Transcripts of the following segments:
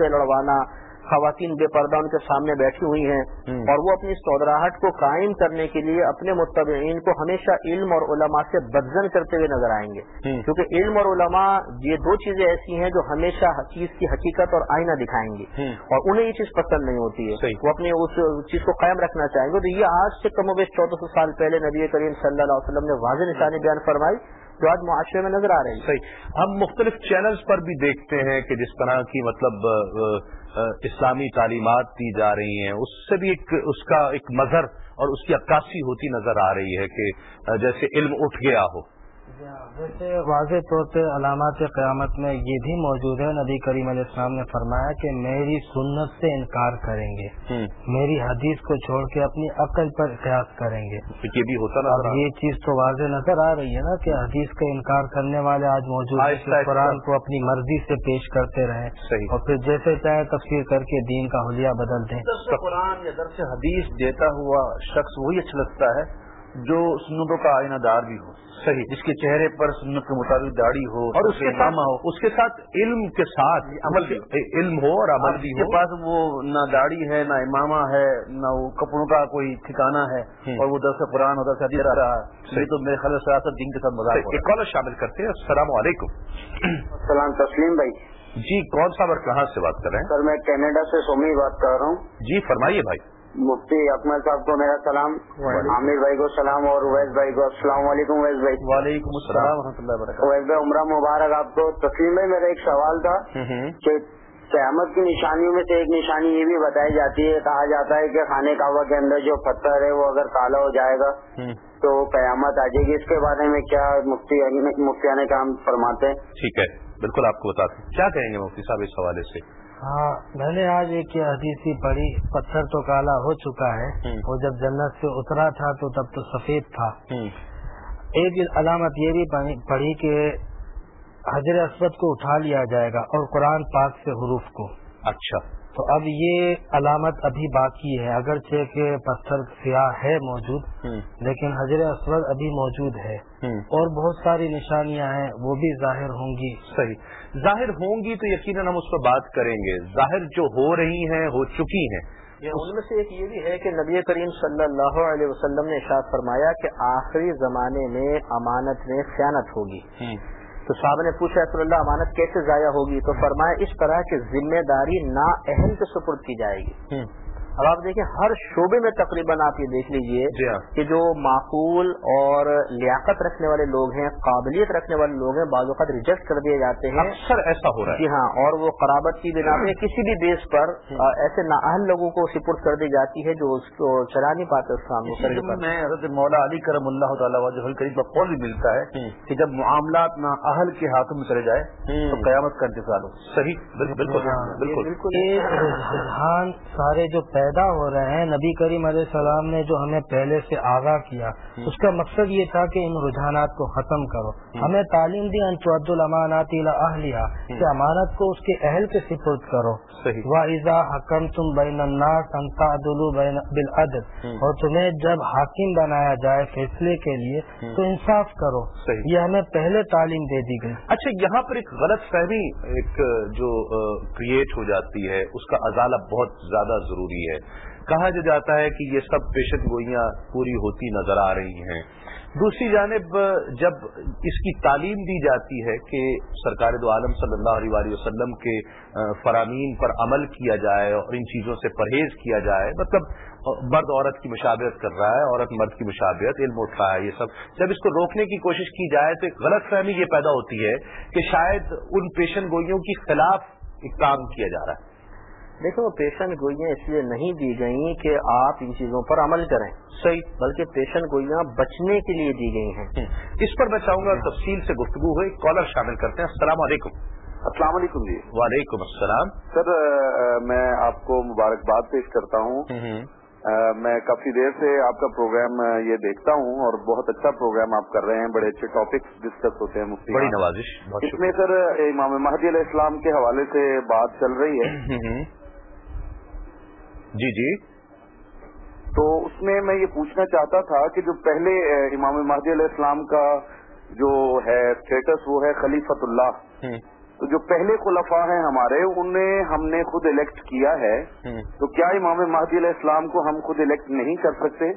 سے لڑوانا خواتین بے پردہ ان کے سامنے بیٹھی ہوئی ہیں اور وہ اپنی سودراہٹ کو قائم کرنے کے لیے اپنے متبعین کو ہمیشہ علم اور علماء سے بدزن کرتے ہوئے نظر آئیں گے۔ کیونکہ علم اور علماء یہ دو چیزیں ایسی ہیں جو ہمیشہ چیز کی حقیقت اور آئینہ دکھائیں گے۔ اور انہیں یہ چیز پسند نہیں ہوتی ہے۔ وہ اپنی اس چیز کو قائم رکھنا چاہیں گے۔ تو یہ آج سے کم و بیش چودہ سو سال پہلے نبی کریم صلی اللہ علیہ وسلم نے واضح نشانی بیان فرمائی جو آج معاشرے میں نظر آ رہے ہیں صحیح۔ ہم مختلف چینلز پر بھی دیکھتے ہیں کہ جس طرح کی مطلب اسلامی تعلیمات دی جا رہی ہیں، اس سے بھی ایک، اس کا ایک مظہر اور اس کی عکاسی ہوتی نظر آ رہی ہے کہ جیسے علم اٹھ گیا ہو۔ ویسے واضح طور پہ علامات قیامت میں یہ بھی موجود ہے نبی کریم علیہ السلام نے فرمایا کہ میری سنت سے انکار کریں گے۔ میری حدیث کو چھوڑ کے اپنی عقل پر قیاس کریں گے۔ یہ بھی ہوتا نا یہ چیز تو واضح نظر آ رہی ہے نا کہ حدیث کا انکار کرنے والے آج موجود ہیں قرآن کو اپنی مرضی سے پیش کرتے رہے اور پھر جیسے چاہے تفسیر کر کے دین کا حلیہ بدل دیں۔ قرآن یا درس حدیث دیتا ہوا شخص وہی اچھا لگتا ہے جو سنتوں کا آئینہ دار بھی ہو صحیح۔ جس کے چہرے پر سنت کے مطابق داڑھی ہو اور اس کے ہو۔ اس کے ساتھ علم کے ساتھ عمل علم ہو اور عمل بھی کے پاس وہ نہ داڑھی ہے نہ امامہ ہے نہ وہ کپڑوں کا کوئی ٹھکانا ہے اور وہ درس قرآن اور درس حدیث رہا۔ ہے تو میرے خیال سیاست دین کے ساتھ مزاق ایک کالر شامل کرتے ہیں۔ السلام علیکم۔ السلام تسلیم بھائی۔ جی کون سا اور کہاں سے بات کر رہے ہیں؟ سر میں کینیڈا سے سومی بات کر رہا ہوں۔ جی فرمائیے بھائی۔ مفتی اکمل صاحب کو میرا سلام عامر بھائی کو سلام اور اویس بھائی کو السلام علیکم اویس بھائی۔ وعلیکم السلام و رحمۃ اللہ وبرکاتہ۔ اویس بھائی عمرہ مبارک۔ آپ کو تسلیم بھائی میرا ایک سوال تھا کہ قیامت کی نشانیوں میں سے ایک نشانی یہ بھی بتائی جاتی ہے کہا جاتا ہے کہ خانے کعبہ کے اندر جو پتھر ہے وہ اگر کالا ہو جائے گا تو قیامت آ جائے گی۔ اس کے بارے میں کیا مفتی مفتیان کام فرماتے ہیں؟ ٹھیک ہے بالکل آپ کو بتاتے کیا کہیں گے مفتی صاحب اس حوالے سے؟ ہاں میں نے آج ایک حدیثی پڑھی پتھر تو کالا ہو چکا ہے۔ وہ جب جنت سے اترا تھا تو تب تو سفید تھا۔ ایک علامت یہ بھی پڑھی کہ حضر اسود کو اٹھا لیا جائے گا اور قرآن پاک سے حروف کو۔ اچھا۔ تو اب یہ علامت ابھی باقی ہے اگرچہ کہ پتھر سیاہ ہے موجود لیکن حضر اسود ابھی موجود ہے۔ اور بہت ساری نشانیاں ہیں وہ بھی ظاہر ہوں گی۔ صحیح۔ ظاہر ہوں گی تو یقیناً ہم اس پر بات کریں گے۔ ظاہر جو ہو رہی ہیں ہو چکی ہیں۔ ان میں سے ایک یہ بھی ہے کہ نبی کریم صلی اللہ علیہ وسلم نے اشاعت فرمایا کہ آخری زمانے میں امانت میں خیانت ہوگی۔ تو صاحب نے پوچھا رسول اللہ امانت کیسے ضائع ہوگی؟ تو فرمایا اس طرح کی ذمہ داری نا اہم کے سپرد کی جائے گی۔ اب آپ دیکھیں ہر شعبے میں تقریباً آپ یہ دیکھ لیجیے جی ہاں۔ کہ جو معقول اور لیاقت رکھنے والے لوگ ہیں قابلیت رکھنے والے لوگ ہیں بعض اوقات ریجیکٹ کر دیے جاتے ہیں۔ اکثر ایسا ہو رہا ہے۔ جی ہاں اور وہ قرابت کی بنا پہ کسی بھی بیس پر ایسے نااہل لوگوں کو سپورٹ کر دی جاتی ہے جو اس کو چلا نہیں پاتے اس میں حضرت مولا علی کرم اللہ تعالیٰ قریب قول بھی ملتا ہے کہ جب معاملات نا اہل کے ہاتھوں میں چلے جائے تو قیامت کا انتظار ہو۔ صحیح؟ بالکل ہاں، بالکل۔ رجحان سارے جو پیدا ہو رہے ہیں۔ نبی کریم علیہ السلام نے جو ہمیں پہلے سے آگاہ کیا اس کا مقصد یہ تھا کہ ان رجحانات کو ختم کرو۔ ہمیں تعلیم دی انچواد الامانات اہلیہ کہ امانت کو اس کے اہل کے سپرد کرو۔ واحضا حکم تم بین الناس بالعدل۔ اور تمہیں جب حاکم بنایا جائے فیصلے کے لیے تو انصاف کرو۔ یہ ہمیں پہلے تعلیم دے دی گئی۔ اچھا یہاں پر ایک غلط فہمی ایک جو کریٹ ہو جاتی ہے اس کا ازالہ بہت زیادہ ضروری ہے۔ کہا جاتا ہے کہ یہ سب پیشن گوئیاں پوری ہوتی نظر آ رہی ہیں۔ دوسری جانب، جب اس کی تعلیم دی جاتی ہے کہ سرکار دو عالم صلی اللہ علیہ وسلم کے فرامین پر عمل کیا جائے اور ان چیزوں سے پرہیز کیا جائے مطلب مرد عورت کی مشابہت کر رہا ہے، عورت مرد کی مشابہت، علم اٹھ رہا ہے، یہ سب۔ جب اس کو روکنے کی کوشش کی جائے تو ایک غلط فہمی یہ پیدا ہوتی ہے کہ شاید ان پیشن گوئیوں کے خلاف ایک کام کیا جا رہا ہے۔ دیکھو پیشن گوئیاں اس لیے نہیں دی گئیں کہ آپ ان چیزوں پر عمل کریں۔ صحیح۔ بلکہ پیشن گوئیاں بچنے کے لیے دی گئی ہیں۔ اس پر میں چاہوں گا تفصیل سے گفتگو ہوئی کالر شامل کرتے ہیں۔ السلام علیکم۔ السلام علیکم جی۔ وعلیکم السلام۔ سر میں آپ کو مبارکباد پیش کرتا ہوں۔ میں کافی دیر سے آپ کا پروگرام یہ دیکھتا ہوں اور بہت اچھا پروگرام آپ کر رہے ہیں۔ بڑے اچھے ٹاپکس ڈسکس ہوتے ہیں مفتی بڑی نوازش اس میں سر امام مہدی علیہ السلام کے حوالے سے بات چل رہی ہے۔ جی جی۔ تو اس میں میں یہ پوچھنا چاہتا تھا کہ جو پہلے امام مہدی علیہ السلام کا جو ہے اسٹیٹس وہ ہے خلیفت اللہ۔ تو جو پہلے خلفاء ہیں ہمارے انہیں ہم نے خود الیکٹ کیا ہے۔ تو کیا امام مہدی علیہ السلام کو ہم خود الیکٹ نہیں کر سکتے؟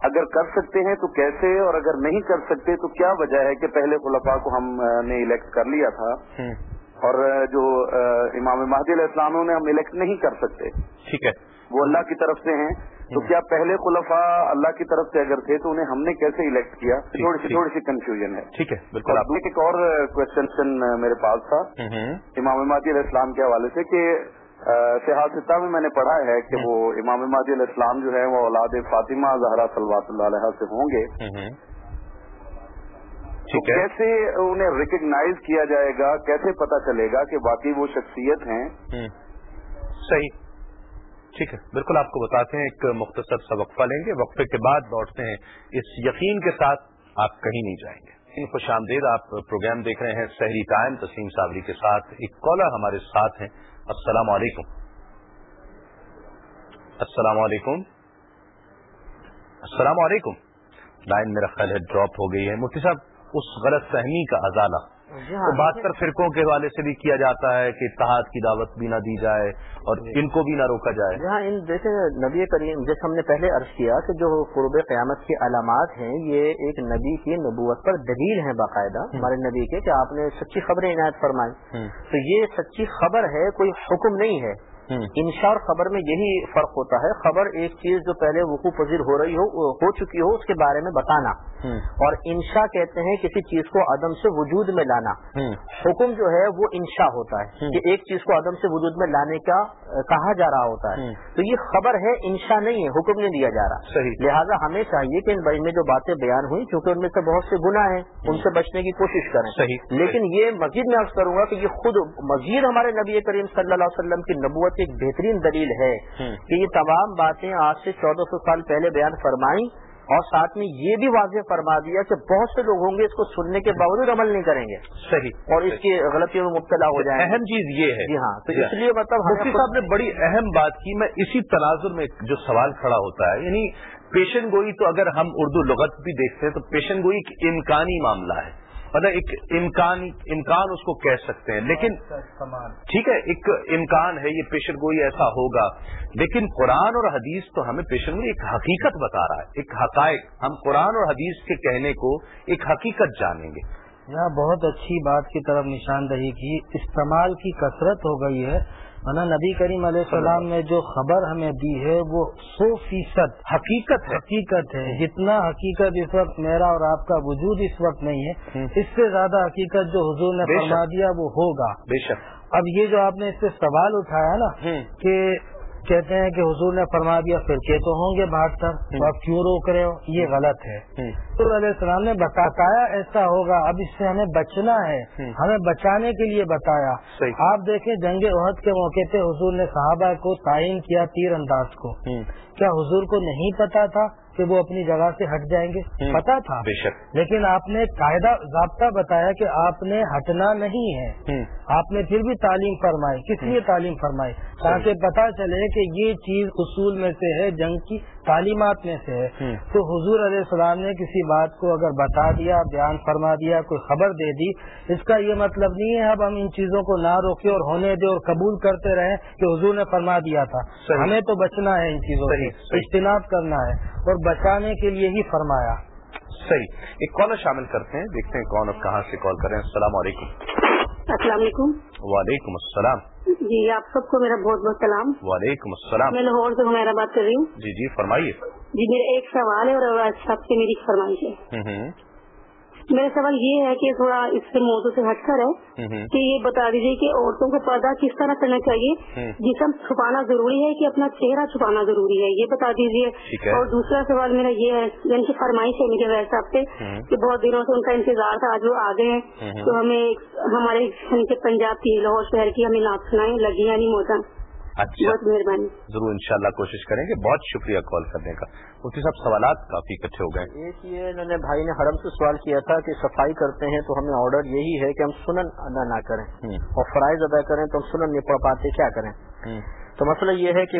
اگر کر سکتے ہیں تو کیسے؟ اور اگر نہیں کر سکتے تو کیا وجہ ہے کہ پہلے خلفاء کو ہم نے الیکٹ کر لیا تھا؟ اور جو امام مہدی علیہ السلام انہیں ہم الیکٹ نہیں کر سکتے۔ ٹھیک ہے۔ وہ اللہ کی طرف سے ہیں۔ تو کیا پہلے خلفاء اللہ کی طرف سے اگر تھے تو انہیں ہم نے کیسے الیکٹ کیا؟ تھوڑی سی تھوڑی سی کنفیوژن ہے۔ ٹھیک ہے بالکل۔ ایک اور کوشچن میرے پاس تھا۔ امام مادی علیہ السلام کے حوالے سے کہ سیاحت میں میں نے پڑھا ہے کہ وہ امام مادی علیہ السلام جو ہے وہ اولاد فاطمہ زہرا صلوات اللہ علیہ سے ہوں گے۔ کیسے انہیں ریکگنائز کیا جائے گا؟ کیسے پتا چلے گا کہ باقی وہ شخصیت ہیں؟ صحیح۔ ٹھیک ہے۔ بالکل آپ کو بتاتے ہیں ایک مختصر سا وقفہ لیں گے۔ وقفے کے بعد لوٹتے ہیں۔ اس یقین کے ساتھ آپ کہیں نہیں جائیں گے۔ خوش آمدید آپ پروگرام دیکھ رہے ہیں شہری ٹائم تسیم صابری کے ساتھ۔ ایک کالر ہمارے ساتھ ہیں۔ السلام علیکم۔ السلام علیکم۔ السلام علیکم۔ لائن میرا خیال ہے ڈراپ ہو گئی ہے۔ مفتی صاحب اس غلط فہمی کا ازالہ۔ جی ہاں، بات کر فرقوں کے حوالے سے بھی کیا جاتا ہے کہ اتحاد کی دعوت بھی نہ دی جائے اور جی۔ ان کو بھی نہ روکا جائے۔ جہاں ان جیسے نبی کریم جیسے ہم نے پہلے عرض کیا کہ جو قرب قیامت کی علامات ہیں یہ ایک نبی کی نبوت پر دلیل ہیں باقاعدہ ہمارے نبی کے کہ آپ نے سچی خبریں عنایت فرمائی تو یہ سچی خبر ہے کوئی حکم نہیں ہے۔ انشاء اور خبر میں یہی فرق ہوتا ہے۔ خبر ایک چیز جو پہلے وقوع پذیر ہو رہی ہو ہو چکی ہو اس کے بارے میں بتانا۔ اور انشا کہتے ہیں کسی چیز کو عدم سے وجود میں لانا۔ حکم جو ہے وہ انشا ہوتا ہے کہ ایک چیز کو عدم سے وجود میں لانے کا کہا جا رہا ہوتا ہے۔ تو یہ خبر ہے انشا نہیں ہے حکم نہیں دیا جا رہا۔ لہٰذا ہمیں چاہیے کہ ان بڑی میں جو باتیں بیان ہوئی کیونکہ ان میں سے بہت سے گنا ہیں ان سے بچنے کی کوشش کریں۔ لیکن یہ مزید میں عرض کروں گا کہ یہ خود مزید ہمارے نبی کریم صلی اللہ علیہ وسلم کی نبوت ایک بہترین دلیل ہے کہ یہ تمام باتیں آج سے چودہ سو سال پہلے بیان فرمائیں اور ساتھ میں یہ بھی واضح فرما دیا کہ بہت سے لوگ ہوں گے اس کو سننے کے باوجود عمل نہیں کریں گے۔ صحیح۔ اور اس کی غلطیوں میں مبتلا ہو جائیں اہم چیز یہ ہے۔ جی ہاں تو اس لیے مطلب مفتی صاحب نے بڑی اہم بات کی۔ میں اسی تناظر میں جو سوال کھڑا ہوتا ہے یعنی پیشن گوئی تو اگر ہم اردو لغت بھی دیکھتے ہیں تو پیشن گوئی ایک امکانی معاملہ ہے۔ مطلب ایک امکان امکان اس کو کہہ سکتے ہیں لیکن ٹھیک ہے ایک امکان ہے یہ پیشن گوئی ایسا ہوگا۔ لیکن قرآن اور حدیث تو ہمیں پیشن گوئی ایک حقیقت بتا رہا ہے ایک حقائق۔ ہم قرآن اور حدیث کے کہنے کو ایک حقیقت جانیں گے۔ یہاں بہت اچھی بات کی طرف نشاندہی کی۔ استعمال کی کثرت ہو گئی ہے۔ نبی کریم علیہ السلام نے جو خبر ہمیں دی ہے وہ سو فیصد حقیقت حقیقت ہے۔ جتنا حقیقت اس وقت میرا اور آپ کا وجود اس وقت نہیں ہے اس سے زیادہ حقیقت جو حضور نے فرما دیا وہ ہوگا۔ بے شک۔ اب یہ جو آپ نے اس سے سوال اٹھایا نا کہ کہتے ہیں کہ حضور نے فرما دیا فرقے تو ہوں گے بہتر تو آپ کیوں روک رہے ہو؟ یہ غلط ہے۔ تو علیہ السلام نے بتایا ایسا ہوگا اب اس سے ہمیں بچنا ہے۔ ہمیں بچانے کے لیے بتایا۔ آپ دیکھیں جنگ عہد کے موقع پہ حضور نے صحابہ کو تعین کیا تیر انداز کو کیا حضور کو نہیں پتا تھا کہ وہ اپنی جگہ سے ہٹ جائیں گے؟ پتا تھا۔ لیکن آپ نے قاعدہ ضابطہ بتایا کہ آپ نے ہٹنا نہیں ہے۔ آپ نے پھر بھی تعلیم فرمائی۔ کس لیے تعلیم فرمائی؟ تاکہ پتا چلے کہ یہ چیز اصول میں سے ہے جنگ کی تعلیمات میں سے ہے تو حضور علیہ السلام نے کسی بات کو اگر بتا دیا بیان فرما دیا کوئی خبر دے دی اس کا یہ مطلب نہیں ہے اب ہم ان چیزوں کو نہ روکے اور ہونے دے اور قبول کرتے رہیں کہ حضور نے فرما دیا تھا۔ ہمیں تو بچنا ہے ان چیزوں سے۔ اجتناب کرنا ہے اور بچانے کے لیے ہی فرمایا۔ صحیح۔ ایک کالر شامل کرتے ہیں دیکھتے ہیں کون اور کہاں سے کال کریں السلام علیکم۔ السلام علیکم۔ وعلیکم السلام۔ جی آپ سب کو میرا بہت بہت سلام۔ وعلیکم السلام۔ میں لاہور سے ہمیرا بات کر رہی ہوں۔ جی جی فرمائیے۔ جی میرا ایک سوال ہے اور سب سے میری فرمائش ہے۔ میرا سوال یہ ہے کہ تھوڑا اس سے موضوع سے ہٹ کر ہے کہ یہ بتا دیجیے کہ عورتوں کو پردہ کس طرح کرنا چاہیے جسم چھپانا ضروری ہے کہ اپنا چہرہ چھپانا ضروری ہے؟ یہ بتا دیجیے اور دوسرا سوال میرا یہ ہے یعنی کہ فرمائش ہے میرے ویسے آپ سے کہ بہت دنوں سے ان کا انتظار تھا آج وہ آ گئے ہیں۔ تو ہمیں ہمارے یعنی پنجاب کی لاہور شہر کی ہمیں ناپ سنائیں لگی یا نہیں موتا اچھا۔ بہت مہربانی۔ ضرور انشاءاللہ کوشش کریں گے۔ بہت شکریہ کال کرنے کا۔ مفتی صاحب سوالات کافی اکٹھے ہو گئے۔ ایک یہ انہوں نے بھائی نے حرم سے سوال کیا تھا کہ صفائی کرتے ہیں تو ہمیں آرڈر یہی ہے کہ ہم سنن ادا نہ کریں اور فرائض ادا کریں تو ہم سنن نہیں پڑھ پاتے کیا کریں؟ تو مسئلہ یہ ہے کہ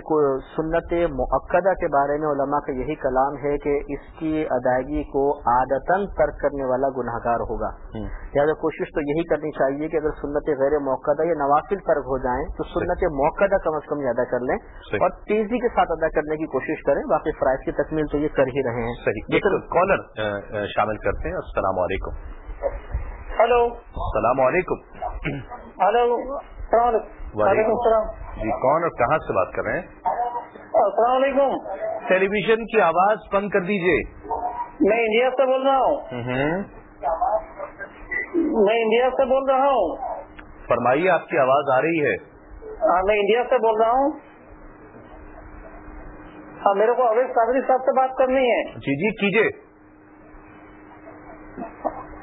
سنت معقدہ کے بارے میں علماء کا یہی کلام ہے کہ اس کی ادائیگی کو عادتاً ترک کرنے والا گناہ گار ہوگا لہٰذا کوشش تو یہی کرنی چاہیے کہ اگر سنت غیر موقع یا نوافل ترک ہو جائیں تو سنت موقع کم از کم ادا کر لیں اور تیزی کے ساتھ ادا کرنے کی کوشش کریں۔ باقی فرائض کی تکمیل تو یہ کر ہی رہے ہیں۔ صحیح۔ کالر شامل کرتے ہیں۔ السلام علیکم۔ ہلو۔ السلام علیکم۔ ہلو۔ وعلیکم السلام. جی کون اور کہاں سے بات کر رہے ہیں؟ السلام علیکم. ٹیلی ویژن کی آواز بند کر دیجیے میں انڈیا سے بول رہا ہوں. میں انڈیا سے بول رہا ہوں. فرمائیے آپ کی آواز آ رہی ہے. ہاں میں انڈیا سے بول رہا ہوں. ہاں میرے کو اویش قادری صاحب سے بات کرنی ہے. جی جی کیجیے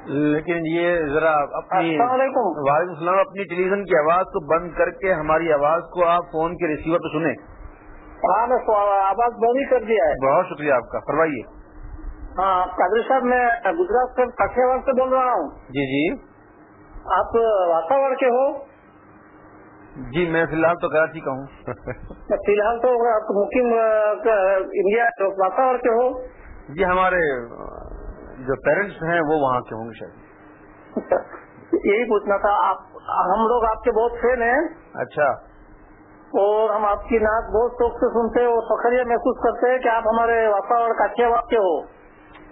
لیکن یہ ذرا اپنی السلام علیکم۔ وعلیکم السلام اپنی ٹیلی ویژن کی آواز کو بند کر کے ہماری آواز کو آپ فون کے ریسیور پہ سنیں۔ ہاں میں آواز بند ہی کر دیا ہے۔ بہت شکریہ آپ کا فرمائیے۔ ہاں قادری صاحب میں گجرات سے کاٹھیاواڑ سے بول رہا ہوں۔ جی جی۔ آپ واساوڑ کے ہو؟ جی میں فی الحال تو کراچی کا ہوں۔ فی الحال تو آپ مقیم انڈیا واساوڑ کے ہو؟ جی ہمارے جو پیرنٹس ہیں وہ وہاں کے ہوں گے شاید۔ یہی پوچھنا تھا آپ ہم لوگ آپ کے بہت فین ہیں۔ اچھا۔ اور ہم آپ کی نعت بہت شوق سے سنتے ہیں اور فخر یہ محسوس کرتے ہیں کہ آپ ہمارے واساوڑ کاٹھیا واڑ کے ہو۔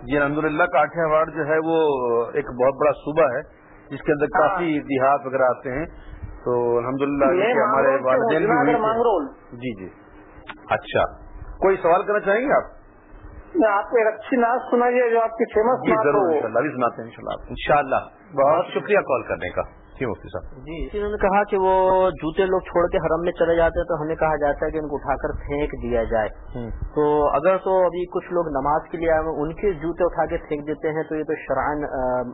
جی الحمد للہ کاٹھیا واڑ جو ہے وہ ایک بہت بڑا صوبہ ہے جس کے اندر کافی دیہات وغیرہ آتے ہیں۔ تو الحمد للہ ہمارے والدین بھی جی جی۔ اچھا کوئی سوال کرنا چاہیں گے آپ؟ آپ ایک اچھی نعت سنائیے جو آپ کی فیمس جی ضرور ان شاء اللہ بھی سناتے ہیں ان شاء اللہ بہت شکریہ کال کرنے کا۔ جی مفتی صاحب۔ جی انہوں نے کہا کہ وہ جوتے لوگ چھوڑ کے حرم میں چلے جاتے ہیں تو ہمیں کہا جاتا ہے کہ ان کو اٹھا کر پھینک دیا جائے۔ تو اگر تو ابھی کچھ لوگ نماز کے لیے آئے ان کے جوتے اٹھا کے پھینک دیتے ہیں تو یہ تو شرائن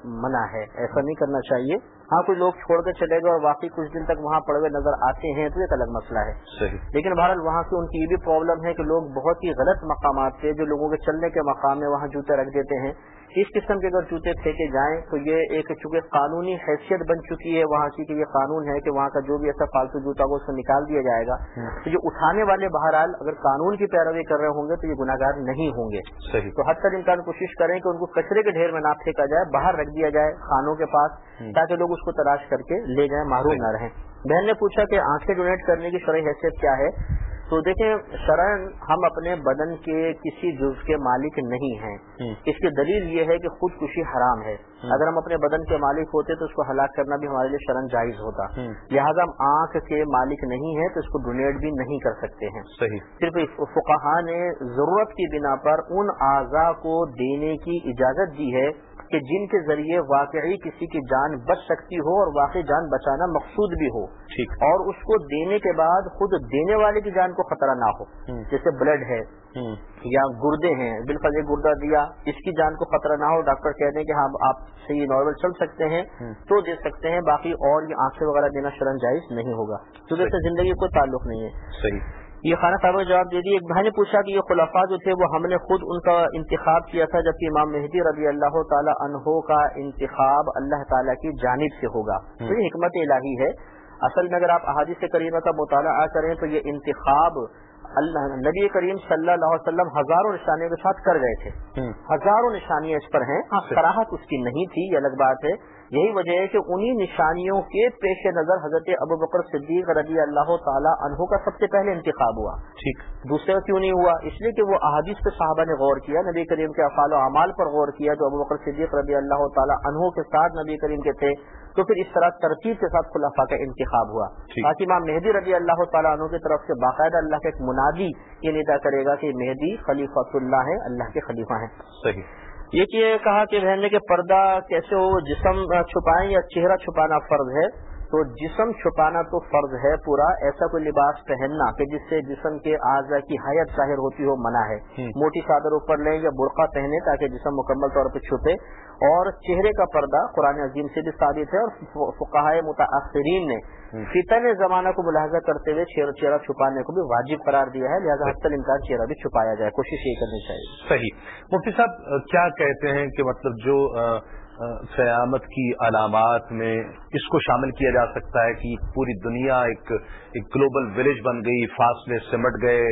منع ہے۔ ایسا نہیں کرنا چاہیے۔ ہاں کوئی لوگ چھوڑ کے چلے گئے اور واقعی کچھ دن تک وہاں پڑے ہوئے نظر آتے ہیں تو ایک الگ مسئلہ ہے۔ صحیح۔ لیکن بہرحال وہاں سے ان کی یہ بھی پرابلم ہے کہ لوگ بہت ہی غلط مقامات سے جو لوگوں کے چلنے کے مقام میں وہاں جوتے رکھ دیتے ہیں۔ اس قسم کے اگر جوتے پھینکے جائیں تو یہ ایک چونکہ قانونی حیثیت بن چکی ہے وہاں کی کہ یہ قانون ہے کہ وہاں کا جو بھی ایسا فالتو جوتا ہو اس کو نکال دیا جائے گا۔ تو یہ اٹھانے والے بہرحال اگر قانون کی پیروی کر رہے ہوں گے تو یہ گناہ گار نہیں ہوں گے۔ صحیح۔ تو حد تک امکان کوشش کریں کہ ان کو کچرے کے ڈھیر میں نہ پھینکا جائے باہر رکھ دیا جائے خانوں کے پاس تاکہ لوگ اس کو تلاش کر کے لے جائیں معروم نہ رہیں۔ بہن نے پوچھا کہ آنکھیں ڈونیٹ کرنے کی شرح حیثیت کیا ہے؟ تو دیکھیں شرن ہم اپنے بدن کے کسی جز کے مالک نہیں ہیں۔ اس کی دلیل یہ ہے کہ خودکشی حرام ہے۔ اگر ہم اپنے بدن کے مالک ہوتے تو اس کو ہلاک کرنا بھی ہمارے لیے شرن جائز ہوتا۔ لہٰذا ہم آنکھ کے مالک نہیں ہے تو اس کو ڈونیٹ بھی نہیں کر سکتے ہیں۔ صحیح۔ صرف فقہ نے ضرورت کی بنا پر ان اعضاء کو دینے کی اجازت دی ہے۔ کہ جن کے ذریعے واقعی کسی کی جان بچ سکتی ہو اور واقعی جان بچانا مقصود بھی ہو۔ ٹھیک۔ اور اس کو دینے کے بعد خود دینے والے کی جان کو خطرہ نہ ہو۔ جیسے بلڈ ہے یا گردے ہیں بالکل یہ گردہ دیا اس کی جان کو خطرہ نہ ہو ڈاکٹر کہہ دیں کہ ہاں آپ سے یہ نارمل چل سکتے ہیں تو دے سکتے ہیں باقی اور یہ آنکھیں وغیرہ دینا شرن جائز نہیں ہوگا۔ کیونکہ اس سے زندگی کوئی تعلق نہیں ہے۔ صحیح۔ یہ خانہ صاحب نے جواب دے دی ایک بھائی نے پوچھا کہ یہ خلافہ جو تھے وہ ہم نے خود ان کا انتخاب کیا تھا جبکہ امام مہدی رضی اللہ تعالی عنہ کا انتخاب اللہ تعالیٰ کی جانب سے ہوگا۔ تو یہ حکمت الہی ہے۔ اصل میں اگر آپ احادیث کریمہ کا مطالعہ کریں تو یہ انتخاب اللہ نبی کریم صلی اللہ علیہ وسلم ہزاروں نشانیوں کے ساتھ کر گئے تھے۔ ہزاروں نشانیاں اس پر ہیں۔ کراہت اس کی نہیں تھی یہ الگ بات ہے۔ یہی وجہ ہے کہ انہی نشانیوں کے پیش نظر حضرت ابو بکر صدیق رضی اللہ تعالیٰ عنہ کا سب سے پہلے انتخاب ہوا۔ ٹھیک۔ دوسرے کیوں نہیں ہوا؟ اس لیے کہ وہ احادیث پہ صحابہ نے غور کیا نبی کریم کے افعال و اعمال پر غور کیا جو ابو بکر صدیق رضی اللہ تعالیٰ عنہ کے ساتھ نبی کریم کے تھے تو پھر اس طرح ترتیب کے ساتھ خلافہ کا انتخاب ہوا۔ باقی ماں مہدی رضی اللہ تعالیٰ عنہ کی طرف سے باقاعدہ اللہ کا ایک منادی یہ ندا کرے گا کہ مہدی خلیفہ اللہ ہے اللہ کے خلیفہ ہیں۔ صحیح۔ یہ کہ کہا کہ بہن جی کے پردہ کیسے ہو، جسم چھپائیں یا چہرہ چھپانا فرض ہے؟ تو جسم چھپانا تو فرض ہے پورا ایسا کوئی لباس پہننا کہ جس سے جسم کے اعضاء کی حیت ظاہر ہوتی ہو منع ہے۔ موٹی چادر اوپر لیں یا برقع پہنے تاکہ جسم مکمل طور پہ چھپے۔ اور چہرے کا پردہ قرآن عظیم سے بھی ثابت ہے اور فقہ متاثرین نے فتن زمانہ کو ملاحظہ کرتے ہوئے چہرہ چھپانے کو بھی واجب قرار دیا ہے لہٰذا حتی امکان چہرہ بھی چھپایا جائے۔ کوشش یہ کرنی چاہیے۔ صحیح۔ مفتی صاحب کیا کہتے ہیں کہ مطلب جو قیامت کی علامات میں اس کو شامل کیا جا سکتا ہے کہ پوری دنیا ایک ایک گلوبل ولیج بن گئی، فاصلے سمٹ گئے،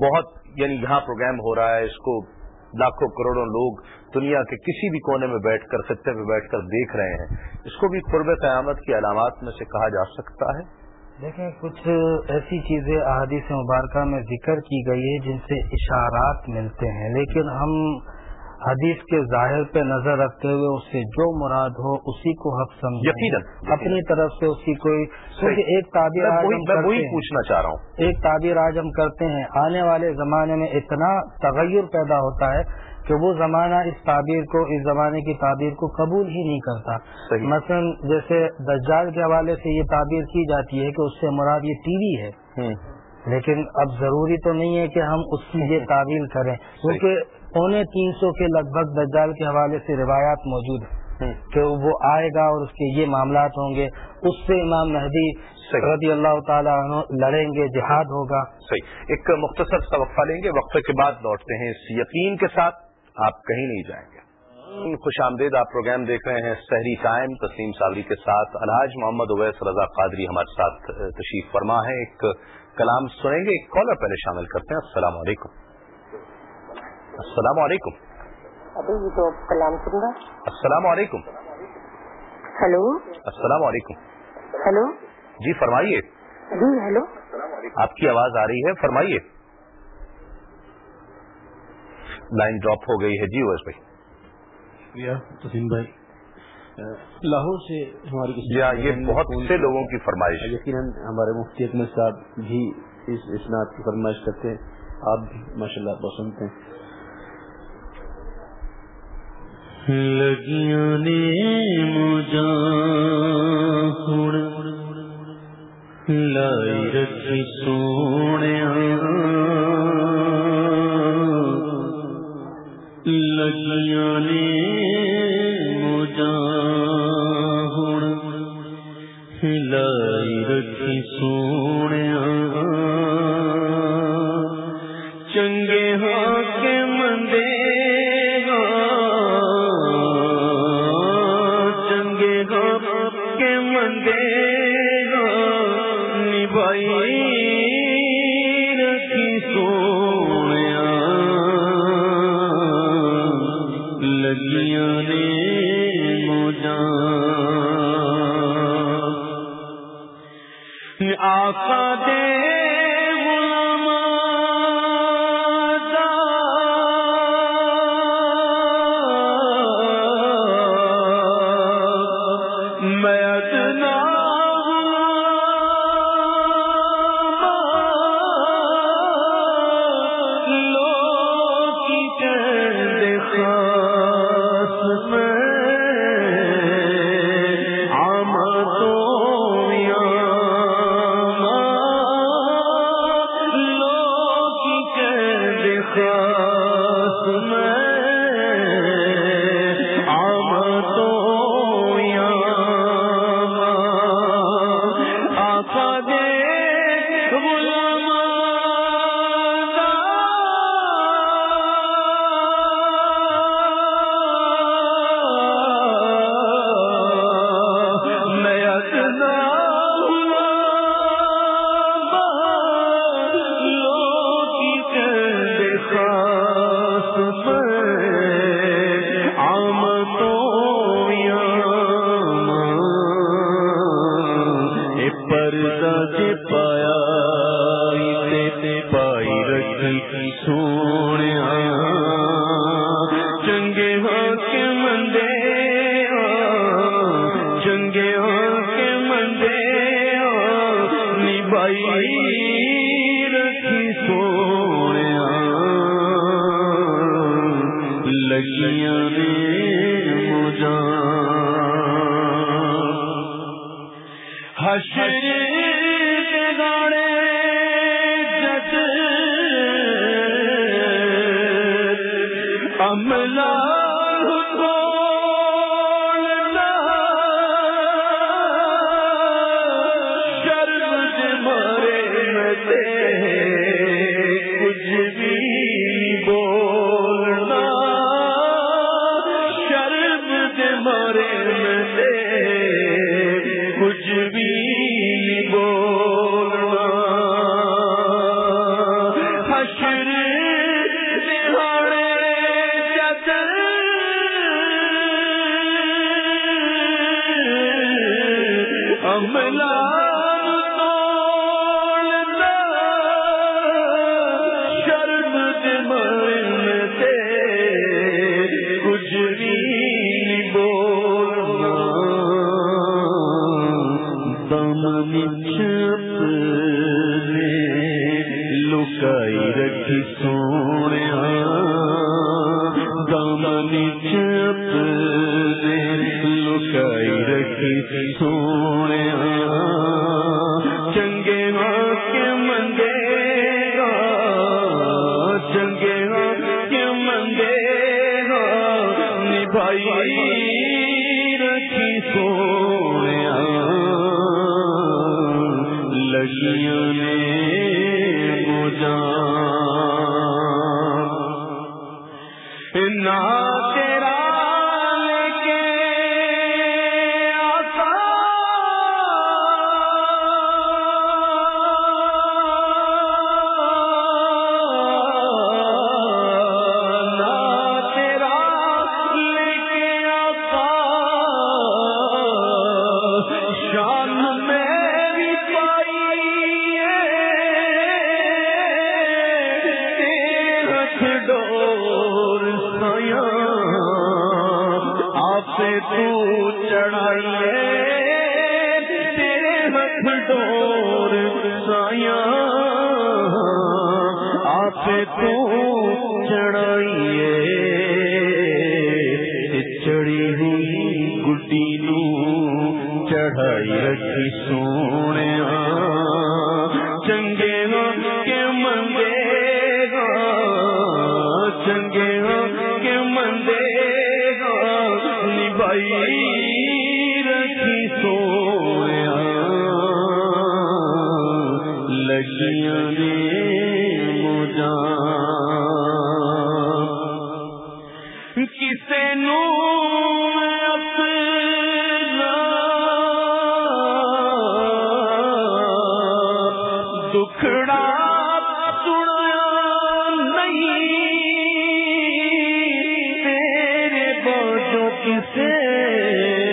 بہت یعنی یہاں پروگرام ہو رہا ہے، اس کو لاکھوں کروڑوں لوگ دنیا کے کسی بھی کونے میں بیٹھ کر، خطے میں بیٹھ کر دیکھ رہے ہیں۔ اس کو بھی قرب قیامت کی علامات میں سے کہا جا سکتا ہے۔ دیکھیں، کچھ ایسی چیزیں احادیث مبارکہ میں ذکر کی گئی ہے جن سے اشارات ملتے ہیں، لیکن ہم حدیث کے ظاہر پہ نظر رکھتے ہوئے اس سے جو مراد ہو اسی کو حق سمجھیں۔ اپنی طرف سے اسی کوئی ایک تعبیر پوچھنا چاہ رہا ہوں۔ ایک تعبیر آج ہم کرتے ہیں۔ آنے والے زمانے میں اتنا تغیر پیدا ہوتا ہے کہ وہ زمانہ اس تعبیر کو اس زمانے کی تعبیر کو قبول ہی نہیں کرتا۔ مثلا جیسے دجال کے حوالے سے یہ تعبیر کی جاتی ہے کہ اس سے مراد یہ ٹی وی ہے۔ لیکن اب ضروری تو نہیں ہے کہ ہم اس کی یہ تعبیر کریں۔ کیونکہ پونے تین سو کے لگ بھگ دجال کے حوالے سے روایات موجود ہیں کہ وہ آئے گا اور اس کے یہ معاملات ہوں گے۔ اس سے امام مہدی رضی اللہ تعالیٰ لڑیں گے جہاد ہوگا۔ صحیح۔ ایک مختصر سا وقفہ لیں گے وقفے کے بعد لوٹتے ہیں اس یقین کے ساتھ۔ آپ کہیں نہیں جائیں گے۔ خوش آمدید آپ پروگرام دیکھ رہے ہیں سحری ٹائم تسلیم صابری کے ساتھ۔ الحاج محمد اویس رضا قادری ہمارے ساتھ تشریف فرما ہے۔ ایک کلام سنیں گے ایک کالر پہلے شامل کرتے ہیں۔ السلام علیکم۔ السلام علیکم۔ ابھی یہ تو کلام سن رہا۔ السلام علیکم۔ ہلو۔ السلام علیکم۔ ہلو۔ جی فرمائیے۔ جی ہلو۔ آپ کی آواز آ رہی ہے فرمائیے۔ لائن ڈراپ ہو گئی ہے۔ جی اویس بھائی۔ تسیم بھائی۔ لاہور سے ہماری یہ بہت سے لوگوں کی فرمائش۔ یقیناً ہمارے مفتی اکمل صاحب بھی اس اسناد کی فرمائش کرتے ہیں۔ آپ بھی ماشاء اللہ سنتے ہیں۔ لگیاں نے مجا ہوں لائی رکھی سونے لگیاں نے مجا ہوں لائی رکھی سونے لگیاں نے ملا کسے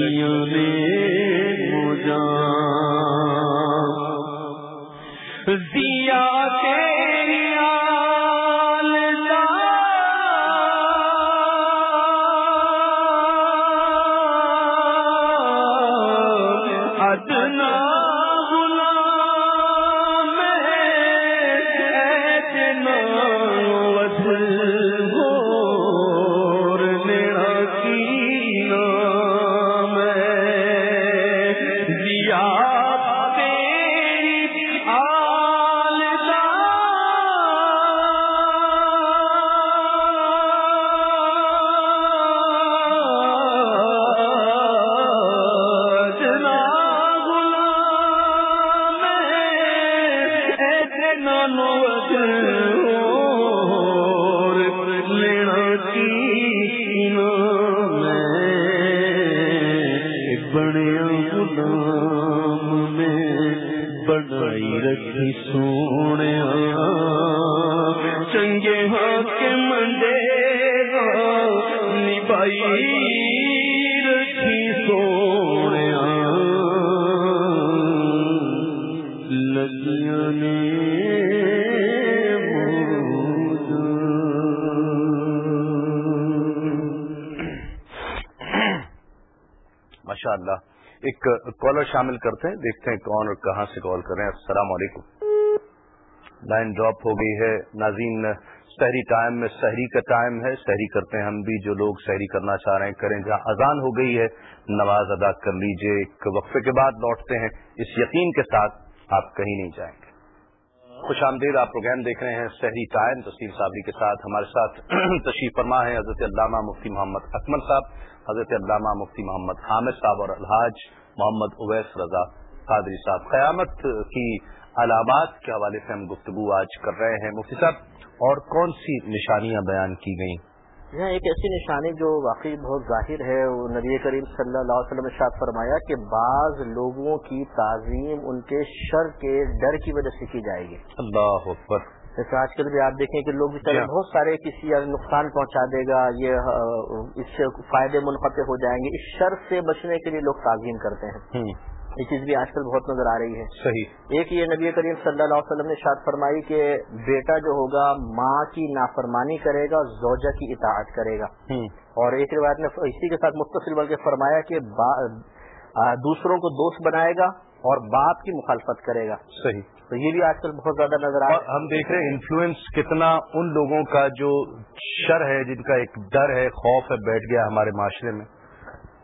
جی ماشاء اللہ ایک کالر شامل کرتے ہیں، دیکھتے ہیں کون اور کہاں سے کال کر رہے ہیں۔ السلام علیکم۔ لائن ڈراپ ہو گئی ہے۔ ناظرین شہری ٹائم میں شہری کا ٹائم ہے شہری کرتے ہیں ہم بھی، جو لوگ شہری کرنا چاہ رہے ہیں کریں جہاں اذان ہو گئی ہے، نماز ادا کر لیجیے۔ ایک وقفے کے بعد لوٹتے ہیں۔ اس یقین کے ساتھ آپ کہیں نہیں جائیں گے۔ خوش آمدید، آپ پروگرام دیکھ رہے ہیں شہری ٹائم تصویر صابری کے ساتھ ہمارے ساتھ تشریف فرما ہے حضرت علامہ مفتی محمد اکمل صاحب، حضرت علامہ مفتی محمد حامد صاحب اور الحاج محمد اویس رضا قادری صاحب۔ قیامت کی علامات کے حوالے سے ہم گفتگو آج کر رہے ہیں۔ مفتی صاحب اور کون سی نشانیاں بیان کی گئیں؟ یہاں ایک ایسی نشانی جو واقعی بہت ظاہر ہے وہ نبی کریم صلی اللہ علیہ وسلم نے شاید فرمایا کہ بعض لوگوں کی تعظیم ان کے شر کے ڈر کی وجہ سے کی جائے گی۔ اللہ اکبر۔ جیسے آج کل بھی آپ دیکھیں کہ لوگ بھی بہت سارے کسی نقصان پہنچا دے گا یہ اس سے فائدے منقطع ہو جائیں گے۔ اس شر سے بچنے کے لیے لوگ تعظیم کرتے ہیں۔ یہ چیز بھی آج کل بہت نظر آ رہی ہے۔ صحیح۔ ایک یہ نبی کریم صلی اللہ علیہ وسلم نے شاد فرمائی کہ بیٹا جو ہوگا ماں کی نافرمانی کرے گا زوجہ کی اطاعت کرے گا۔ اور ایک روایت نے اسی کے ساتھ مختصر بلکہ فرمایا کہ دوسروں کو دوست بنائے گا اور باپ کی مخالفت کرے گا۔ صحیح۔ تو یہ بھی آج کل بہت زیادہ نظر آ ہم دیکھ رہے ہیں انفلوئنس کتنا ان لوگوں کا جو شر ہے جن کا ایک ڈر ہے خوف ہے بیٹھ گیا ہمارے معاشرے میں۔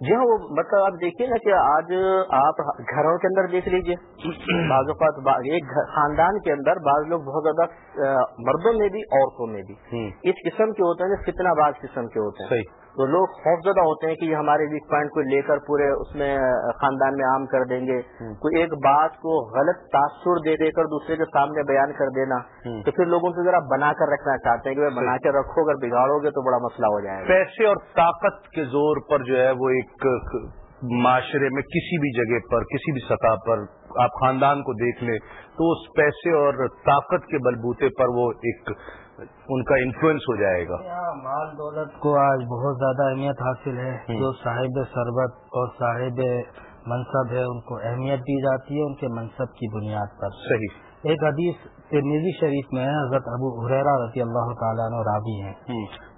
جی ہاں وہ مطلب آپ دیکھیے نا کہ آج آپ گھروں کے اندر دیکھ لیجیے بعض اوقات ایک خاندان کے اندر بعض لوگ بہت زیادہ مردوں میں بھی عورتوں میں بھی۔ اس قسم کے ہوتے ہیں فتنہ باز قسم کے ہوتے ہیں۔ تو لوگ خوفزدہ ہوتے ہیں کہ یہ ہمارے ویک پوائنٹ کو لے کر پورے اس میں خاندان میں عام کر دیں گے۔ کوئی ایک بات کو غلط تاثر دے دے کر دوسرے کے سامنے بیان کر دینا تو پھر لوگوں سے ذرا بنا کر رکھنا چاہتے ہیں کہ بنا کے رکھو اگر بگاڑو گے تو بڑا مسئلہ ہو جائے گا۔ پیسے اور طاقت کے زور پر جو ہے وہ ایک معاشرے میں کسی بھی جگہ پر کسی بھی سطح پر آپ خاندان کو دیکھ لیں تو اس پیسے اور طاقت کے بلبوتے پر وہ ایک ان کا انفلوئنس ہو جائے گا۔ مال دولت کو آج بہت زیادہ اہمیت حاصل ہے۔ جو صاحب سربت اور صاحب منصب ہے ان کو اہمیت دی جاتی ہے ان کے منصب کی بنیاد پر۔ صحیح۔ ایک حدیث ترمیزی شریف میں حضرت ابو حریرا رضی اللہ تعالیٰ نے راوی ہیں۔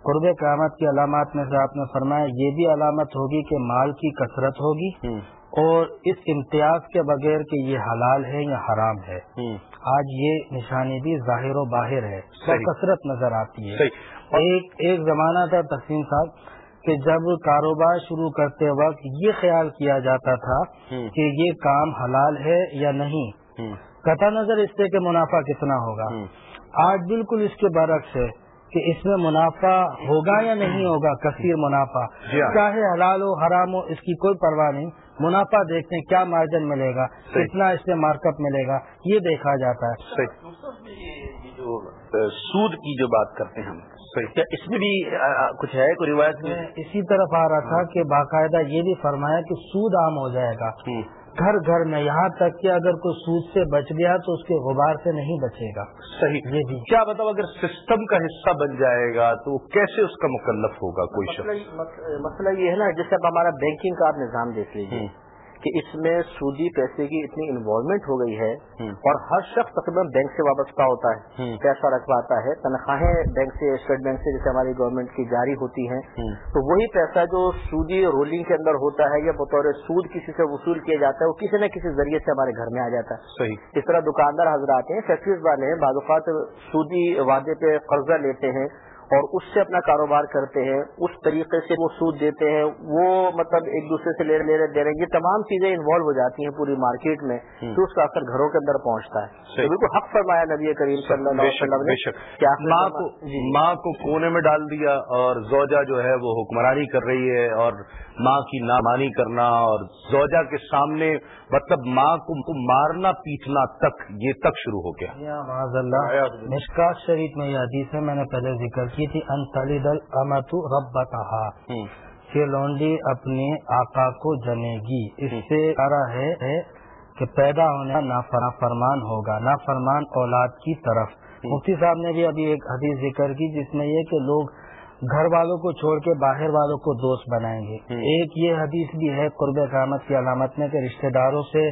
قرب قیامت کی علامات میں سے آپ نے فرمایا یہ بھی علامت ہوگی کہ مال کی کثرت ہوگی اور اس امتیاز کے بغیر کہ یہ حلال ہے یا حرام ہے۔ آج یہ نشانی بھی ظاہر و باہر ہے کثرت نظر آتی ہے۔ ایک ایک زمانہ تھا تقسیم صاحب کہ جب کاروبار شروع کرتے وقت یہ خیال کیا جاتا تھا کہ یہ کام حلال ہے یا نہیں۔ قطع نظر اس سے کہ منافع کتنا ہوگا۔ آج بالکل اس کے برعکس ہے کہ اس میں منافع ہوگا یا نہیں ہوگا کثیر منافع۔ جی ہاں۔ چاہے حلال ہو حرام ہو اس کی کوئی پرواہ نہیں۔ منافع دیکھتے ہیں کیا مارجن ملے گا کتنا اس میں مارک اپ ملے گا یہ دیکھا جاتا ہے۔ جو سود کی جو بات کرتے ہیں ہم۔ اس میں بھی کچھ ہے کوئی روایت میں؟ اسی طرف آ رہا تھا کہ باقاعدہ یہ بھی فرمایا کہ سود عام ہو جائے گا۔ گھر گھر میں یہاں تک کہ اگر کوئی سود سے بچ گیا تو اس کے غبار سے نہیں بچے گا۔ صحیح۔ یہ بھی۔ کیا بتاؤ اگر سسٹم کا حصہ بن جائے گا تو کیسے اس کا مکلف ہوگا کوئی شخص؟ مسئلہ یہ ہے نا جیسے اب ہمارا بینکنگ کا آپ نظام دیکھ لیجیے کہ اس میں سودی پیسے کی اتنی انوالومنٹ ہو گئی ہے اور ہر شخص تقریباً بینک سے وابستہ ہوتا ہے۔ پیسہ رکھواتا ہے۔ تنخواہیں بینک سے اسٹیٹ بینک سے جیسے ہماری گورنمنٹ کی جاری ہوتی ہیں۔ تو وہی پیسہ جو سودی رولنگ کے اندر ہوتا ہے یا بطور سود کسی سے وصول کیا جاتا ہے وہ کسی نہ کسی ذریعے سے ہمارے گھر میں آ جاتا ہے۔ صحیح۔ اس طرح دکاندار حضرات ہیں فیکٹریز والے ہیں بعض اوقات سودی وعدے پہ قرضہ لیتے ہیں۔ اور اس سے اپنا کاروبار کرتے ہیں اس طریقے سے وہ سود دیتے ہیں وہ مطلب ایک دوسرے سے لے لے دے رہے ہیں یہ تمام چیزیں انوالو ہو جاتی ہیں پوری مارکیٹ میں تو اس کا اثر گھروں کے اندر پہنچتا ہے۔ بالکل حق فرمایا نبی کریم صلی اللہ علیہ وسلم نے ماں کو جی۔ ماں کو کونے میں ڈال دیا اور زوجہ جو ہے وہ حکمرانی کر رہی ہے اور ماں کی نامانی کرنا اور زوجہ کے سامنے مطلب ماں کو مارنا پیٹنا تک یہ تک شروع ہو گیا۔ مشکات شریف میں یہ حدیث ہے میں نے پہلے ذکر کی تھی کہا کہ لونڈی اپنے آقا کو جنے گی۔ اس سے ہے کہ پیدا ہونے نا فرمان ہوگا۔ نا فرمان اولاد کی طرف۔ مفتی صاحب نے بھی ابھی ایک حدیث ذکر کی جس میں یہ کہ لوگ گھر والوں کو چھوڑ کے باہر والوں کو دوست بنائیں گے۔ ایک یہ حدیث بھی ہے قرب قیامت کی علامت میں کہ رشتہ داروں سے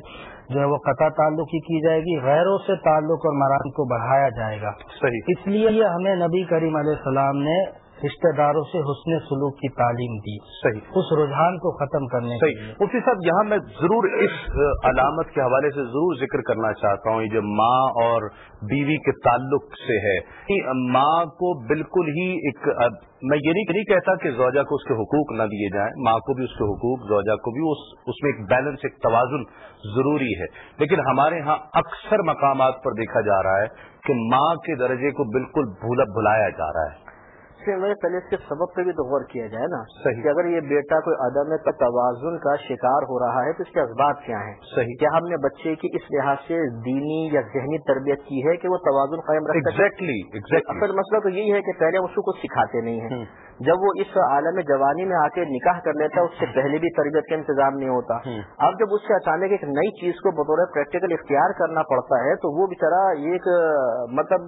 جو ہے وہ قطع تعلق ہی کی جائے گی غیروں سے تعلق اور مران کو بڑھایا جائے گا۔ صحیح۔ اس لیے ہمیں نبی کریم علیہ السلام نے رشتہ داروں سے حسن سلوک کی تعلیم دی صحیح۔ اس رجحان کو ختم کرنے صحیح۔ مفتی صاحب یہاں میں ضرور اس علامت کے حوالے سے ضرور ذکر کرنا چاہتا ہوں یہ جو ماں اور بیوی کے تعلق سے ہے۔ ماں کو بالکل ہی ایک میں یہ نہیں کہتا کہ زوجہ کو اس کے حقوق نہ دیے جائیں ماں کو بھی اس کے حقوق زوجہ کو بھی اس اس میں ایک بیلنس ایک توازن ضروری ہے۔ لیکن ہمارے ہاں اکثر مقامات پر دیکھا جا رہا ہے کہ ماں کے درجے کو بالکل بھولا بھلایا جا رہا ہے۔ میں پہلے اس کے سبب پہ بھی تو غور کیا جائے نا صحیح۔ کہ اگر یہ بیٹا کوئی عدم توازن کا شکار ہو رہا ہے تو اس کے اسباب کیا ہیں؟ صحیح۔ کیا ہم نے بچے کی اس لحاظ سے دینی یا ذہنی تربیت کی ہے کہ وہ توازن قائم رکھے exactly, exactly. اصل مسئلہ تو یہی ہے کہ پہلے اس کو سکھاتے نہیں ہیں۔ جب وہ اس عالم جوانی میں آ کے نکاح کر لیتا ہے اس سے پہلے بھی تربیت کا انتظام نہیں ہوتا۔ اب جب اس سے اچانک ایک نئی چیز کو بطور پریکٹیکل اختیار کرنا پڑتا ہے تو وہ بےچارا ایک مطلب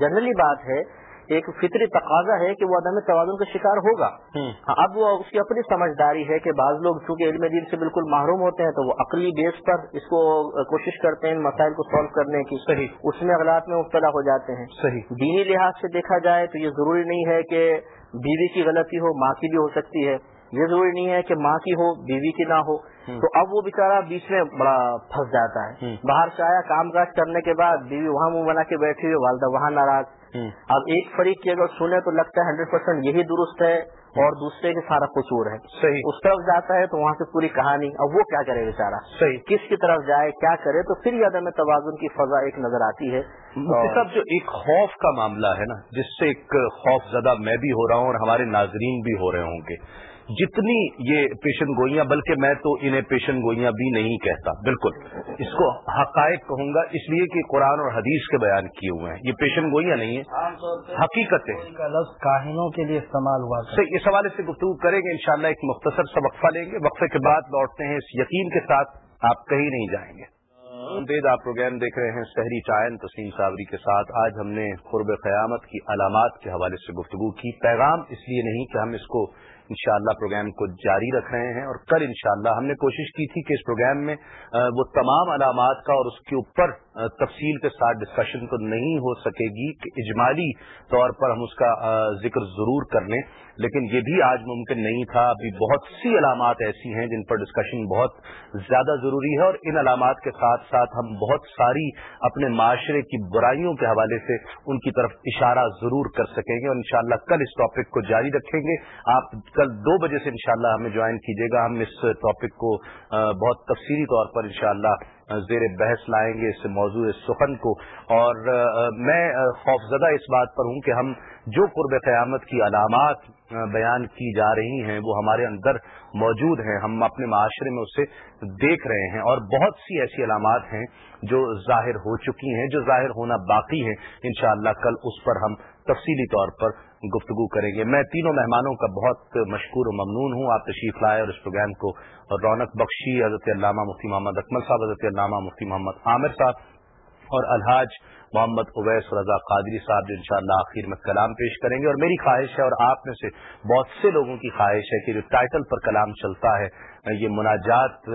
جنرلی بات ہے ایک فطری تقاضا ہے کہ وہ عدم توازن کا شکار ہوگا۔ ہاں، اب وہ اس کی اپنی سمجھداری ہے کہ بعض لوگ چونکہ علم دین سے بالکل محروم ہوتے ہیں تو وہ عقلی بیس پر اس کو کوشش کرتے ہیں ان مسائل کو سالو کرنے کی۔ صحیح۔ اس میں اغلاط میں مبتلا ہو جاتے ہیں۔ صحیح۔ دینی لحاظ سے دیکھا جائے تو یہ ضروری نہیں ہے کہ بیوی کی غلطی ہو ماں کی بھی ہو سکتی ہے۔ یہ ضروری نہیں ہے کہ ماں کی ہو بیوی کی نہ ہو۔ تو اب وہ بےچارا بیچ میں بڑا پھنس جاتا ہے۔ باہر سے آیا کام کاج کرنے کے بعد بیوی وہاں منہ بنا کے بیٹھی ہوئی والدہ وہاں ناراض۔ اب ایک فریق کی اگر سنے تو لگتا ہے ہنڈریڈ پرسینٹ یہی درست ہے اور دوسرے کے سارا قصور ہے۔ صحیح۔ اس طرف جاتا ہے تو وہاں سے پوری کہانی۔ اب وہ کیا کرے بیچارا صحیح۔ کس کی طرف جائے کیا کرے؟ تو پھر یاد میں توازن کی فضا ایک نظر آتی ہے۔ صاحب جو ایک خوف کا معاملہ ہے نا جس سے ایک خوف زدہ میں بھی ہو رہا ہوں اور ہمارے ناظرین بھی ہو رہے ہوں گے۔ جتنی یہ پیشن گوئیاں بلکہ میں تو انہیں پیشن گوئیاں بھی نہیں کہتا۔ بالکل۔ اس کو حقائق کہوں گا اس لیے کہ قرآن اور حدیث کے بیان کیے ہوئے ہیں۔ یہ پیشن گوئیاں نہیں ہیں۔ حقیقت لفظ کاہنوں کے لیے استعمال ہوا صحیح اس حوالے سے گفتگو کریں گے انشاءاللہ ایک مختصر سا وقفہ لیں گے۔ وقفے کے بعد لوٹتے ہیں اس یقین کے ساتھ آپ کہیں نہیں جائیں گے۔ دید آپ پروگرام دیکھ رہے ہیں شہری چائن تسلیم صابری کے ساتھ آج ہم نے قرب قیامت کی علامات کے حوالے سے گفتگو کی۔ پیغام اس لیے نہیں کہ ہم اس کو انشاءاللہ پروگرام کو جاری رکھ رہے ہیں اور کل انشاءاللہ ہم نے کوشش کی تھی کہ اس پروگرام میں وہ تمام علامات کا اور اس کے اوپر تفصیل کے ساتھ ڈسکشن تو نہیں ہو سکے گی کہ اجمالی طور پر ہم اس کا ذکر ضرور کر لیں۔ لیکن یہ بھی آج ممکن نہیں تھا۔ ابھی بہت سی علامات ایسی ہیں جن پر ڈسکشن بہت زیادہ ضروری ہے اور ان علامات کے ساتھ ساتھ ہم بہت ساری اپنے معاشرے کی برائیوں کے حوالے سے ان کی طرف اشارہ ضرور کر سکیں گے اور انشاءاللہ کل اس ٹاپک کو جاری رکھیں گے۔ آپ کل دو بجے سے انشاءاللہ ہمیں جوائن کیجیے گا۔ ہم اس ٹاپک کو بہت تفصیلی طور پر انشاءاللہ زیر بحث لائیں گے اس موضوع سخن کو۔ اور میں خوفزدہ اس بات پر ہوں کہ ہم جو قرب قیامت کی علامات بیان کی جا رہی ہیں، وہ ہمارے اندر موجود ہیں۔ ہم اپنے معاشرے میں اسے دیکھ رہے ہیں۔ اور بہت سی ایسی علامات ہیں جو ظاہر ہو چکی ہیں، جو ظاہر ہونا باقی ہیں۔ انشاءاللہ کل اس پر ہم تفصیلی طور پر گفتگو کریں گے۔ میں تینوں مہمانوں کا بہت مشکور و ممنون ہوں۔ آپ تشریف لائے اور اس پروگرام کو رونق بخشی۔ حضرت علامہ مفتی محمد اکمل صاحب، حضرت علامہ مفتی محمد عامر صاحب اور الحاج محمد اویس رضا قادری صاحب، جو انشاءاللہ آخر میں کلام پیش کریں گے۔ اور میری خواہش ہے اور آپ میں سے بہت سے لوگوں کی خواہش ہے کہ جو ٹائٹل پر کلام چلتا ہے، یہ مناجات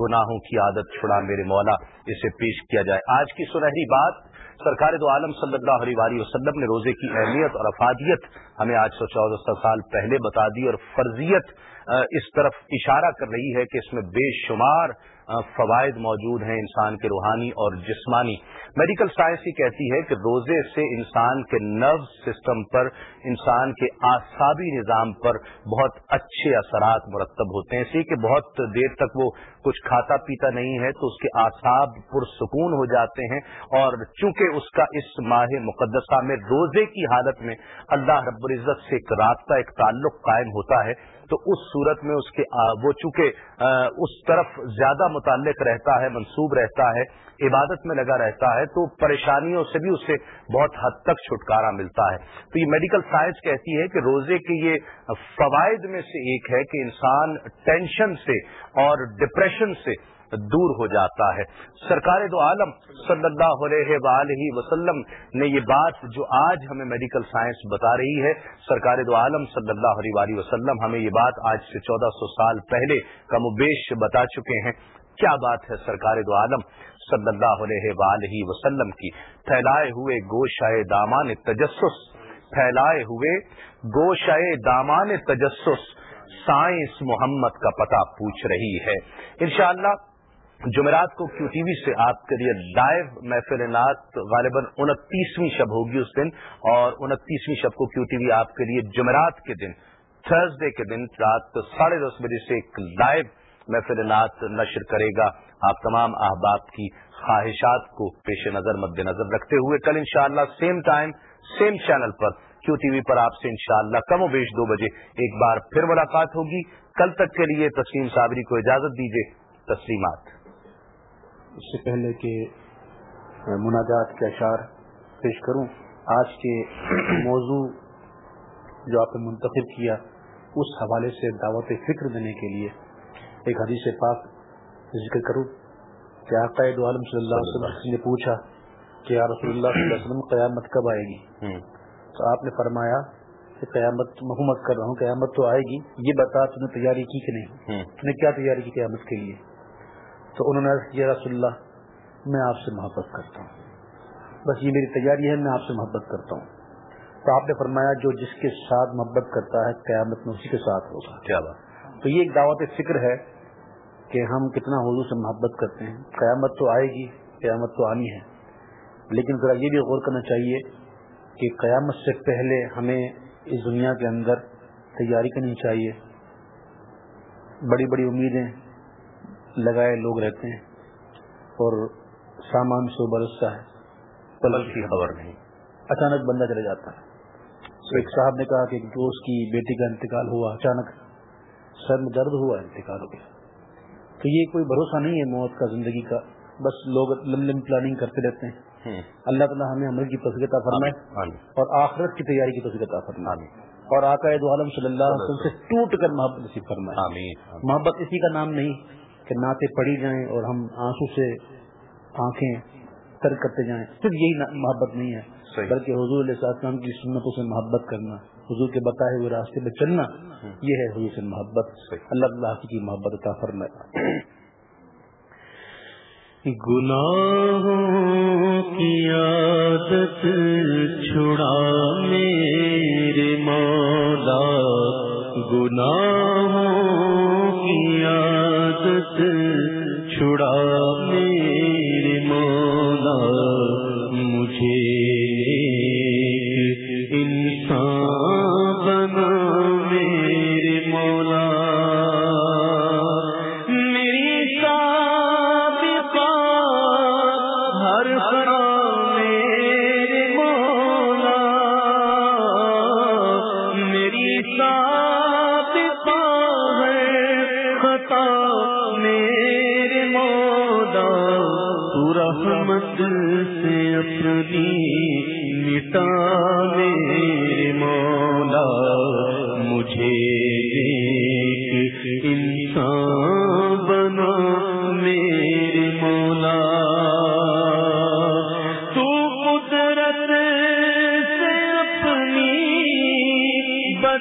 گناہوں کی عادت چھڑا میرے مولا، اسے پیش کیا جائے۔ آج کی سنہری بات سرکار دو عالم صلی اللہ علیہ وسلم نے روزے کی اہمیت اور افادیت ہمیں آج سو چودہ سال پہلے بتا دی اور فرضیت اس طرف اشارہ کر رہی ہے کہ اس میں بے شمار فوائد موجود ہیں انسان کے روحانی اور جسمانی۔ میڈیکل سائنس ہی کہتی ہے کہ روزے سے انسان کے نرو سسٹم پر، انسان کے آسابی نظام پر بہت اچھے اثرات مرتب ہوتے ہیں۔ اسی کہ بہت دیر تک وہ کچھ کھاتا پیتا نہیں ہے تو اس کے آساب پرسکون ہو جاتے ہیں۔ اور چونکہ اس کا اس ماہ مقدسہ میں روزے کی حالت میں اللہ رب العزت سے ایک رابطہ، ایک تعلق قائم ہوتا ہے تو اس صورت میں اس کے وہ چونکہ اس طرف زیادہ متعلق رہتا ہے، منسوب رہتا ہے، عبادت میں لگا رہتا ہے، تو پریشانیوں سے بھی اسے بہت حد تک چھٹکارا ملتا ہے۔ تو یہ میڈیکل سائنس کہتی ہے کہ روزے کے یہ فوائد میں سے ایک ہے کہ انسان ٹینشن سے اور ڈپریشن سے دور ہو جاتا ہے۔ سرکار دو عالم صلی اللہ علیہ وآلہ وسلم نے یہ بات جو آج ہمیں میڈیکل سائنس بتا رہی ہے، سرکار دو عالم صلی اللہ علیہ وآلہ وسلم ہمیں یہ بات آج سے چودہ سو سال پہلے کم و بیش بتا چکے ہیں۔ کیا بات ہے سرکار دو عالم صلی اللہ علیہ وآلہ وسلم کی؟ پھیلائے ہوئے گوشائے دامان تجسس، پھیلائے ہوئے گوشائے دامان تجسس سائنس محمد کا پتہ پوچھ رہی ہے۔ انشاءاللہ جمعرات کو کیو ٹی وی سے آپ کے لیے لائیو محفل نعت غالباً انتیسویں شب ہوگی اس دن اور انتیسویں شب کو کیو ٹی وی آپ کے لیے جمعرات کے دن تھرسڈے کے دن رات ساڑھے دس بجے سے ایک لائیو محفل نعت نشر کرے گا۔ آپ تمام احباب کی خواہشات کو پیش نظر مد نظر رکھتے ہوئے کل انشاءاللہ سیم ٹائم سیم چینل پر کیو ٹی وی پر آپ سے انشاءاللہ کم و بیش دو بجے ایک بار پھر ملاقات ہوگی۔ کل تک کے لیے تسلیم صابری کو اجازت دیجیے تسلیمات۔ اس سے پہلے کہ مناجات کے اشعار پیش کروں آج کے موضوع جو آپ نے منتخب کیا اس حوالے سے دعوت فکر دینے کے لیے ایک حدیث پاک ذکر کروں۔ کہ عقائد عالم صلی اللہ علیہ وسلم نے پوچھا کہ یا رسول اللہ صلی اللہ علیہ وسلم قیامت کب آئے گی؟ تو آپ نے فرمایا کہ قیامت محمد کر رہا ہوں قیامت تو آئے گی۔ یہ بتا تم نے تیاری کی کہ نہیں؟ تم نے کیا تیاری کی قیامت کے لیے؟ تو انہوں نے یا رسول اللہ میں آپ سے محبت کرتا ہوں. بس یہ میری تیاری ہے میں آپ سے محبت کرتا ہوں۔ تو آپ نے فرمایا جو جس کے ساتھ محبت کرتا ہے قیامت میں اسی کے ساتھ ہوگا. کیا بات۔ تو یہ ایک دعوت فکر ہے کہ ہم کتنا حضور سے محبت کرتے ہیں۔ قیامت تو آئے گی قیامت تو آنی ہے۔ لیکن ذرا یہ بھی غور کرنا چاہیے کہ قیامت سے پہلے ہمیں اس دنیا کے اندر تیاری کرنی چاہیے۔ بڑی بڑی امیدیں لگائے لوگ رہتے ہیں اور سامان سو برستا ہے۔ پلک کی خبر نہیں۔ اچانک بندہ چلے جاتا ہے۔ ایک صاحب نے کہا کہ دوست کی بیٹی کا انتقال ہوا اچانک سر میں درد ہوا انتقال ہو گیا تو یہ کوئی بھروسہ نہیں ہے موت کا زندگی کا۔ بس لوگ لمبی لمبی پلاننگ کرتے رہتے ہیں۔ اللہ تعالیٰ ہمیں عمل کی تصویر فرمائے۔ اور آخرت کی تیاری کی تصویر فرمائے۔ اور آقائد عالم صلی اللہ علیہ وسلم سے ٹوٹ کر محبت نصیب فرمائے۔ محبت اسی کا نام نہیں۔ کہ نعتیں پڑھی جائیں اور ہم آنسو سے آنکھیں تر کرتے جائیں۔ صرف یہی محبت نہیں ہے بلکہ حضور علیہ السلام کی سنتوں سے محبت کرنا حضور کے بتائے ہوئے راستے میں چلنا یہ ہے حضور سے محبت۔ اللہ اللہ کی محبت عطا فرمائے۔ گناہوں کی عادت چھڑا میرے مولا گناہوں چھڑا